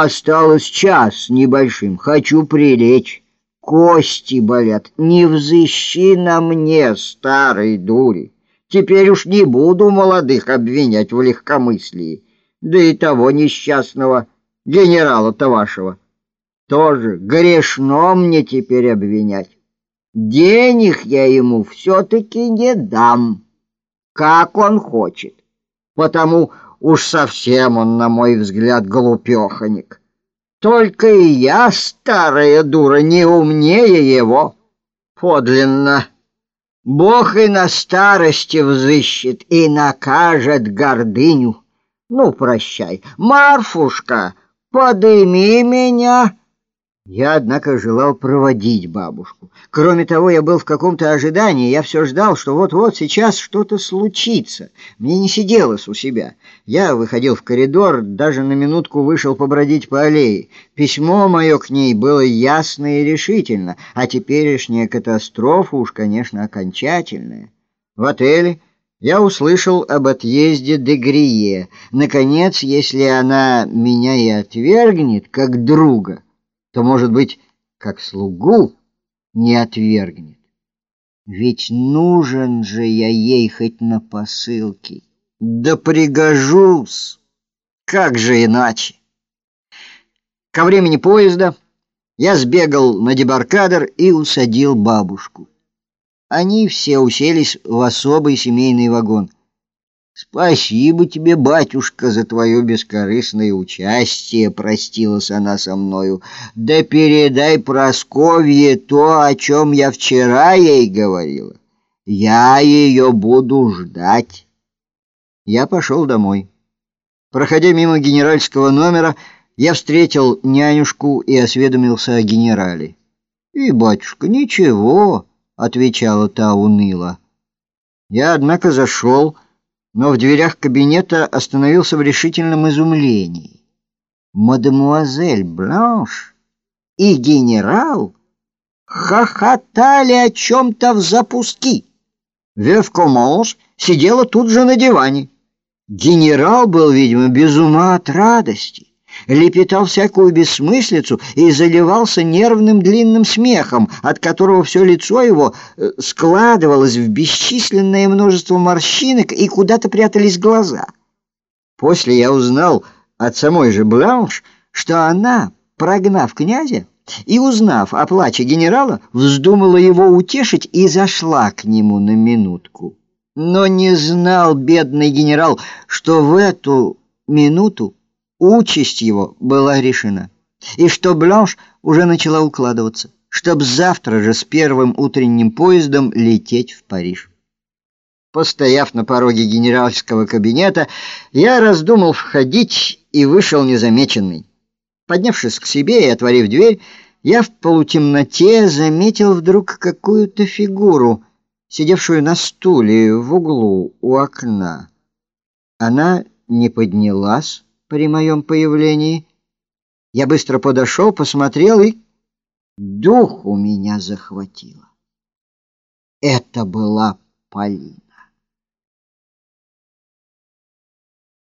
Осталось час небольшим, хочу прилечь. Кости болят, не взыщи на мне, старой дури. Теперь уж не буду молодых обвинять в легкомыслии, да и того несчастного генерала-то вашего. Тоже грешно мне теперь обвинять. Денег я ему все-таки не дам, как он хочет, потому уж совсем он, на мой взгляд, глупеханик. Только и я, старая дура, не умнее его. Подлинно. Бог и на старости взыщет, и накажет гордыню. Ну, прощай, Марфушка, подыми меня». Я, однако, желал проводить бабушку. Кроме того, я был в каком-то ожидании, я все ждал, что вот-вот сейчас что-то случится. Мне не сиделось у себя. Я выходил в коридор, даже на минутку вышел побродить по аллее. Письмо мое к ней было ясно и решительно, а теперешняя катастрофа уж, конечно, окончательная. В отеле я услышал об отъезде де Грие. Наконец, если она меня и отвергнет, как друга то, может быть, как слугу не отвергнет. Ведь нужен же я ей хоть на посылке. Да пригожусь! Как же иначе? Ко времени поезда я сбегал на дебаркадер и усадил бабушку. Они все уселись в особый семейный вагон — «Спасибо тебе, батюшка, за твое бескорыстное участие», — простилась она со мною. «Да передай Просковье то, о чем я вчера ей говорила. Я ее буду ждать». Я пошел домой. Проходя мимо генеральского номера, я встретил нянюшку и осведомился о генерале. «И, батюшка, ничего», — отвечала та уныло. Я, однако, зашел но в дверях кабинета остановился в решительном изумлении. Мадемуазель Бланш и генерал хохотали о чем-то в запуски. Вевкомонш сидела тут же на диване. Генерал был, видимо, без ума от радости лепетал всякую бессмыслицу и заливался нервным длинным смехом, от которого все лицо его э, складывалось в бесчисленное множество морщинок и куда-то прятались глаза. После я узнал от самой же Бланш, что она, прогнав князя и узнав о плаче генерала, вздумала его утешить и зашла к нему на минутку. Но не знал бедный генерал, что в эту минуту Участь его была решена, и что Бланш уже начала укладываться, чтобы завтра же с первым утренним поездом лететь в Париж. Постояв на пороге генеральского кабинета, я раздумал входить и вышел незамеченный. Поднявшись к себе и отворив дверь, я в полутемноте заметил вдруг какую-то фигуру, сидевшую на стуле в углу у окна. Она не поднялась, при моем появлении. Я быстро подошел, посмотрел и... Дух у меня захватило. Это была Полина.